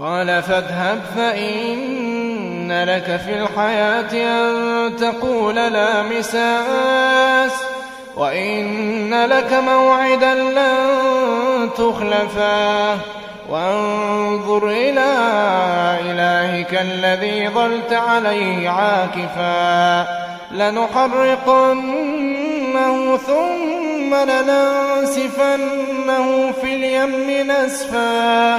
قال فاذهب فإن لك في الحياة أن تقول لا مساس وإن لك موعدا لن تخلفاه وانظر إلى إلهك الذي ظلت عليه عاكفا. لنحرقنه ثم لننسفنه في اليم نسفا.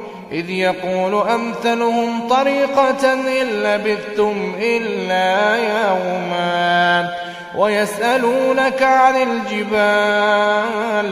إذ يقول أمثلهم طريقة إن لبثتم إلا يوما ويسألونك عن الجبال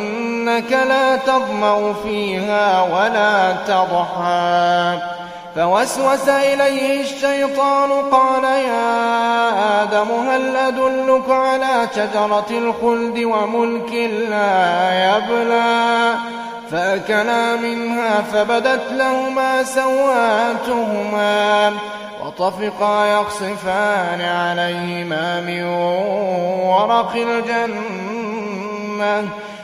وأنك لا تظمأ فيها ولا تضحى فوسوس إليه الشيطان قال يا آدم هل أدلك على شجرة الخلد وملك لا يبلى؟ فأكلا منها فبدت لهما سواتهما وطفقا يخصفان عليهما من ورق الجنة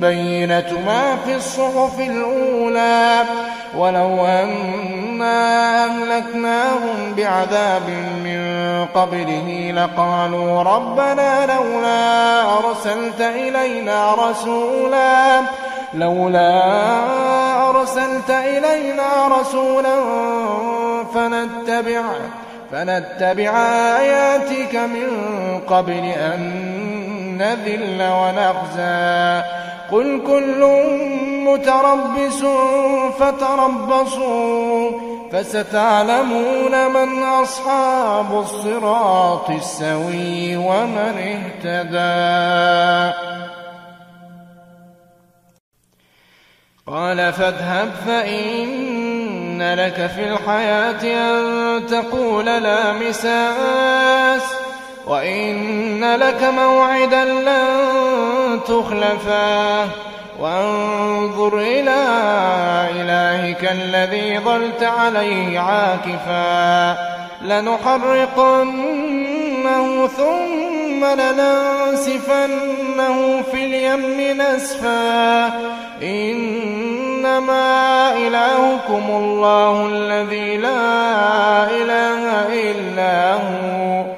بينة ما في الصحف الأولى. ولو أنا أهلكناهم بعذاب من قبله لقالوا ربنا لولا أرسلت إلينا رسولا لولا أرسلت إلينا رسولا فنتبع فنتبع آياتك من قبل أن نذل ونخزى. قل كل متربص فتربصوا فستعلمون من أصحاب الصراط السوي ومن اهتدى. قال فاذهب فإن لك في الحياة أن تقول لا مساس. وإن لك موعدا لن تخلفاه وانظر إلى إلهك الذي ظلت عليه عاكفا. لنحرقنه ثم لننسفنه في اليم نسفا. إنما إلهكم الله الذي لا إله إلا هو.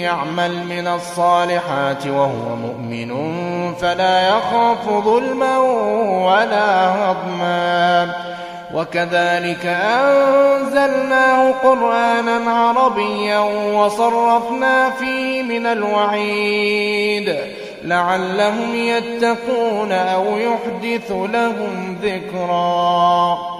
يعمل من الصالحات وهو مؤمن فلا يخاف ظلما ولا هضما. وكذلك أنزلناه قرآنا عربيا وصرفنا فيه من الوعيد. لعلهم يتقون أو يحدث لهم ذكرًا.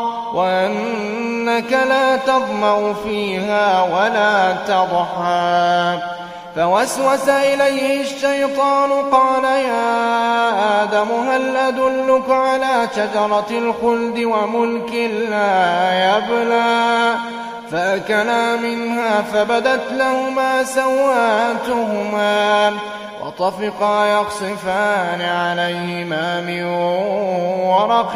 وأنك لا تظمأ فيها ولا تضحى فوسوس إليه الشيطان قال يا آدم هل أدلك على شجرة الخلد وملك لا يبلى؟ فأكلا منها فبدت لهما سواتهما وطفقا يخصفان عليهما من ورق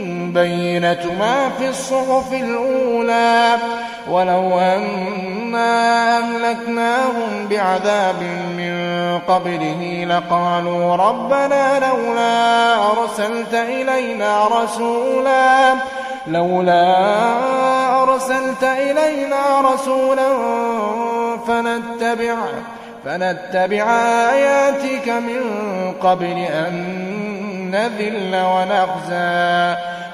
بينة ما في الصحف الأولى. ولو أنا أهلكناهم بعذاب من قبله لقالوا ربنا لولا أرسلت إلينا رسولا لولا أرسلت إلينا رسولا فنتبع فنتبع آياتك من قبل أن نذل ونخزى.